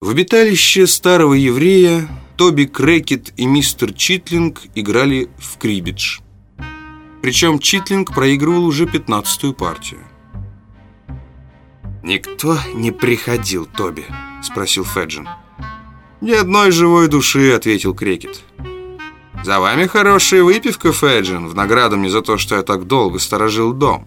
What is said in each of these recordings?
В обиталище старого еврея Тоби Крекет и мистер Читлинг играли в крибидж. Причем Читлинг проигрывал уже пятнадцатую партию. «Никто не приходил, Тоби?» – спросил Феджин. «Ни одной живой души», – ответил Крекет. «За вами хорошая выпивка, Феджин, в награду мне за то, что я так долго сторожил дом».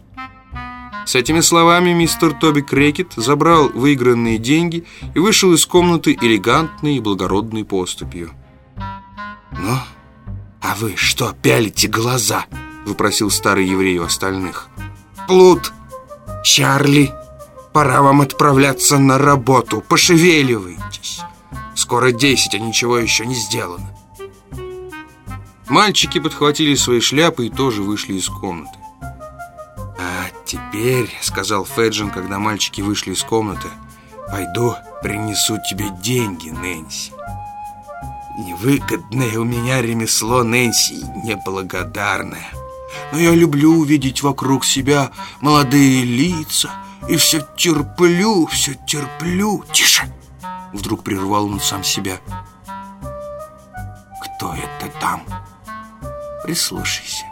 С этими словами мистер Тоби Крекет забрал выигранные деньги и вышел из комнаты элегантной и благородной поступью. «Ну, а вы что пялите глаза?» — выпросил старый еврей у остальных. «Плут! Чарли! Пора вам отправляться на работу! Пошевеливайтесь! Скоро десять, а ничего еще не сделано!» Мальчики подхватили свои шляпы и тоже вышли из комнаты. «Теперь», — сказал Феджин, когда мальчики вышли из комнаты, «пойду принесу тебе деньги, Нэнси». Невыгодное у меня ремесло, Нэнси, неблагодарное. Но я люблю увидеть вокруг себя молодые лица и все терплю, все терплю. Тише! Вдруг прервал он сам себя. Кто это там? Прислушайся.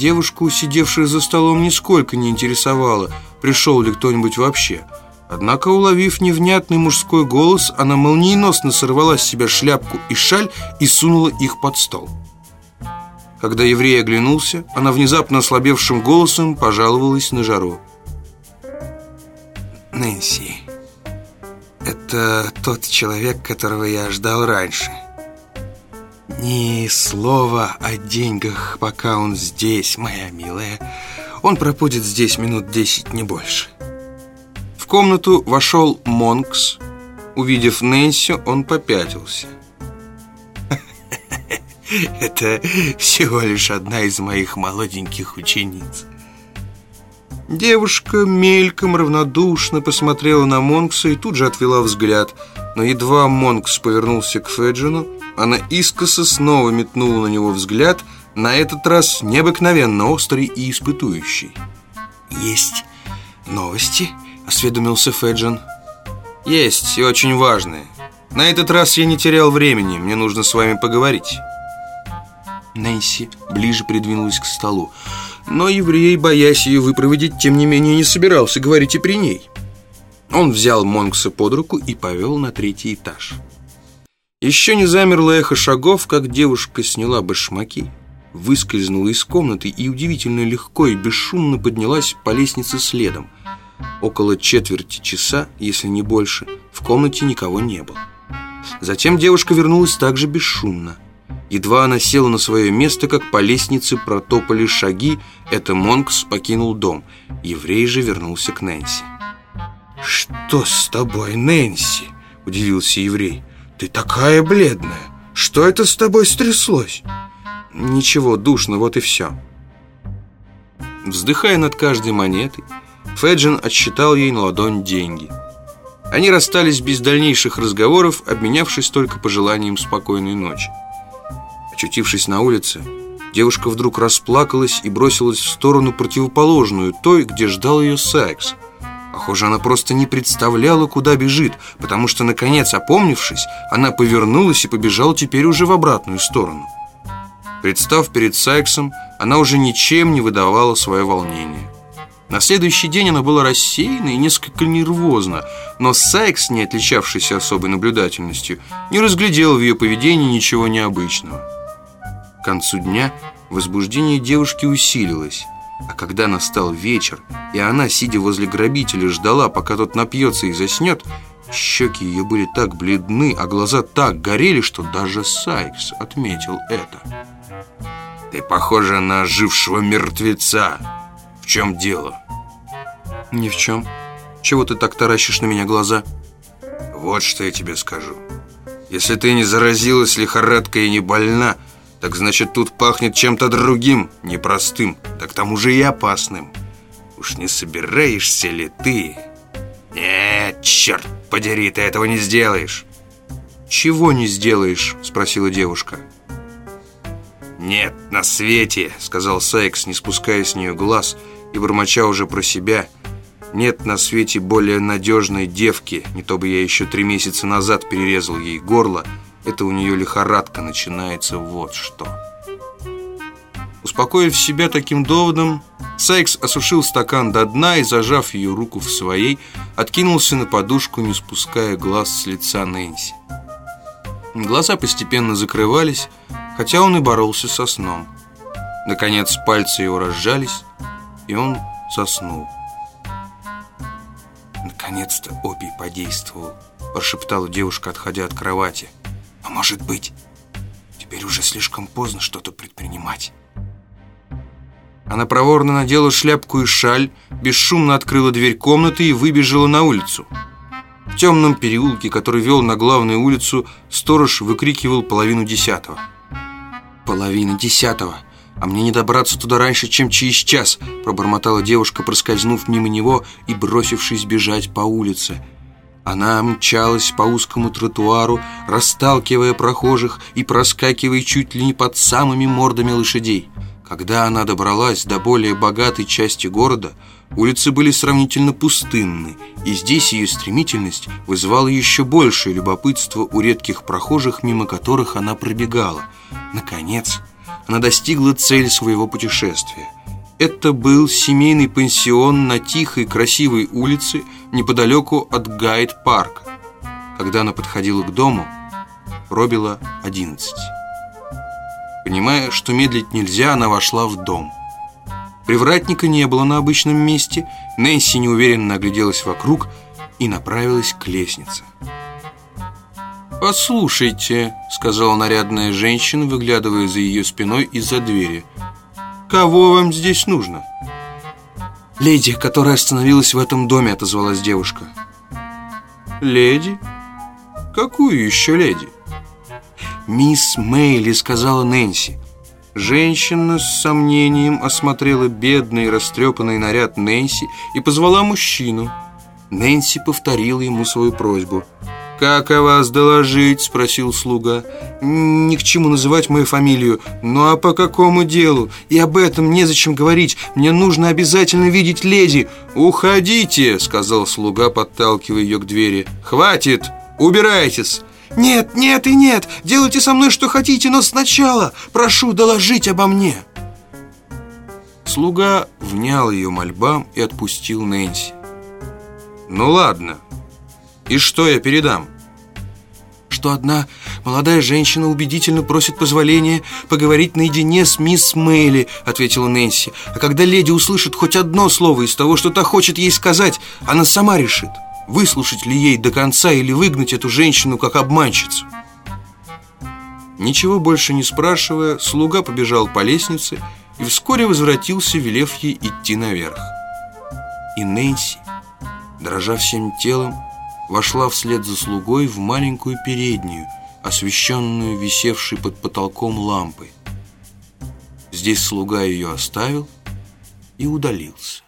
Девушку, сидевшую за столом, нисколько не интересовало, пришел ли кто-нибудь вообще. Однако, уловив невнятный мужской голос, она молниеносно сорвала с себя шляпку и шаль и сунула их под стол. Когда еврей оглянулся, она внезапно ослабевшим голосом пожаловалась на жару. «Нэнси, это тот человек, которого я ждал раньше». Ни слова о деньгах, пока он здесь, моя милая. Он пропудит здесь минут десять, не больше. В комнату вошел Монкс. Увидев Нэнси, он попятился. Это всего лишь одна из моих молоденьких учениц. Девушка мельком равнодушно посмотрела на Монкса и тут же отвела взгляд. Но едва Монкс повернулся к Феджину, она искоса снова метнула на него взгляд, на этот раз необыкновенно острый и испытующий. «Есть новости?» — осведомился Феджин. «Есть, и очень важные. На этот раз я не терял времени, мне нужно с вами поговорить». Нэнси ближе придвинулась к столу. Но еврей, боясь ее выпроводить, тем не менее не собирался говорить и при ней. Он взял Монкса под руку и повел на третий этаж. Еще не замерло эхо шагов, как девушка сняла башмаки, выскользнула из комнаты и удивительно легко и бесшумно поднялась по лестнице следом. Около четверти часа, если не больше, в комнате никого не было. Затем девушка вернулась также бесшумно. Едва она села на свое место, как по лестнице протопали шаги, это Монкс покинул дом. Еврей же вернулся к Нэнси. «Что с тобой, Нэнси?» – удивился еврей. «Ты такая бледная! Что это с тобой стряслось?» «Ничего, душно, вот и все». Вздыхая над каждой монетой, Феджин отсчитал ей на ладонь деньги. Они расстались без дальнейших разговоров, обменявшись только пожеланием спокойной ночи. Очутившись на улице, девушка вдруг расплакалась и бросилась в сторону противоположную, той, где ждал ее Сайкс – Похоже, она просто не представляла, куда бежит, потому что, наконец, опомнившись, она повернулась и побежала теперь уже в обратную сторону. Представ перед Сайксом, она уже ничем не выдавала свое волнение. На следующий день она была рассеяна и несколько нервозна, но Сайкс, не отличавшийся особой наблюдательностью, не разглядел в ее поведении ничего необычного. К концу дня возбуждение девушки усилилось. А когда настал вечер, и она, сидя возле грабителя, ждала, пока тот напьется и заснет, щеки ее были так бледны, а глаза так горели, что даже Сайкс отметил это. «Ты похожа на ожившего мертвеца. В чем дело?» «Ни в чем. Чего ты так таращишь на меня глаза?» «Вот что я тебе скажу. Если ты не заразилась лихорадкой и не больна, так значит, тут пахнет чем-то другим, непростым, да к тому же и опасным. Уж не собираешься ли ты? Нет, черт подери, ты этого не сделаешь. Чего не сделаешь? Спросила девушка. Нет, на свете, сказал Сайкс, не спуская с нее глаз и бормоча уже про себя. Нет на свете более надежной девки, не то бы я еще три месяца назад перерезал ей горло, это у нее лихорадка начинается вот что. Успокоив себя таким доводом, Сайкс осушил стакан до дна и, зажав ее руку в своей, откинулся на подушку, не спуская глаз с лица Нэнси. Глаза постепенно закрывались, хотя он и боролся со сном. Наконец пальцы его разжались, и он заснул. «Наконец-то опий подействовал», – прошептала девушка, отходя от кровати. «А может быть, теперь уже слишком поздно что-то предпринимать». Она проворно надела шляпку и шаль, бесшумно открыла дверь комнаты и выбежала на улицу. В темном переулке, который вел на главную улицу, сторож выкрикивал половину десятого. «Половина десятого!» «А мне не добраться туда раньше, чем через час», пробормотала девушка, проскользнув мимо него и бросившись бежать по улице. Она мчалась по узкому тротуару, расталкивая прохожих и проскакивая чуть ли не под самыми мордами лошадей. Когда она добралась до более богатой части города, улицы были сравнительно пустынны, и здесь ее стремительность вызывала еще большее любопытство у редких прохожих, мимо которых она пробегала. Наконец, она достигла цели своего путешествия. Это был семейный пансион на тихой, красивой улице неподалеку от Гайд-парка. Когда она подходила к дому, пробило одиннадцать. Понимая, что медлить нельзя, она вошла в дом. Привратника не было на обычном месте, Нэнси неуверенно огляделась вокруг и направилась к лестнице. «Послушайте», — сказала нарядная женщина, выглядывая за ее спиной из-за двери. «Кого вам здесь нужно?» «Леди, которая остановилась в этом доме», — отозвалась девушка. «Леди? Какую еще леди?» «Мисс Мейли», — сказала Нэнси. Женщина с сомнением осмотрела бедный растрепанный наряд Нэнси и позвала мужчину. Нэнси повторила ему свою просьбу. «Как о вас доложить?» – спросил слуга. «Ни к чему называть мою фамилию. Ну а по какому делу? И об этом незачем говорить. Мне нужно обязательно видеть леди». «Уходите!» – сказал слуга, подталкивая ее к двери. «Хватит! Убирайтесь!» «Нет, нет и нет! Делайте со мной что хотите, но сначала прошу доложить обо мне!» Слуга внял ее мольбам и отпустил Нэнси. «Ну ладно», «И что я передам?» что одна молодая женщина убедительно просит позволения поговорить наедине с мисс Мэйли», — ответила Нэнси. «А когда леди услышит хоть одно слово из того, что та хочет ей сказать, она сама решит, выслушать ли ей до конца или выгнать эту женщину как обманщицу». Ничего больше не спрашивая, слуга побежал по лестнице и вскоре возвратился, велев ей идти наверх. И Нэнси, дрожа всем телом, вошла вслед за слугой в маленькую переднюю, освещенную висевшей под потолком лампой. Здесь слуга ее оставил и удалился.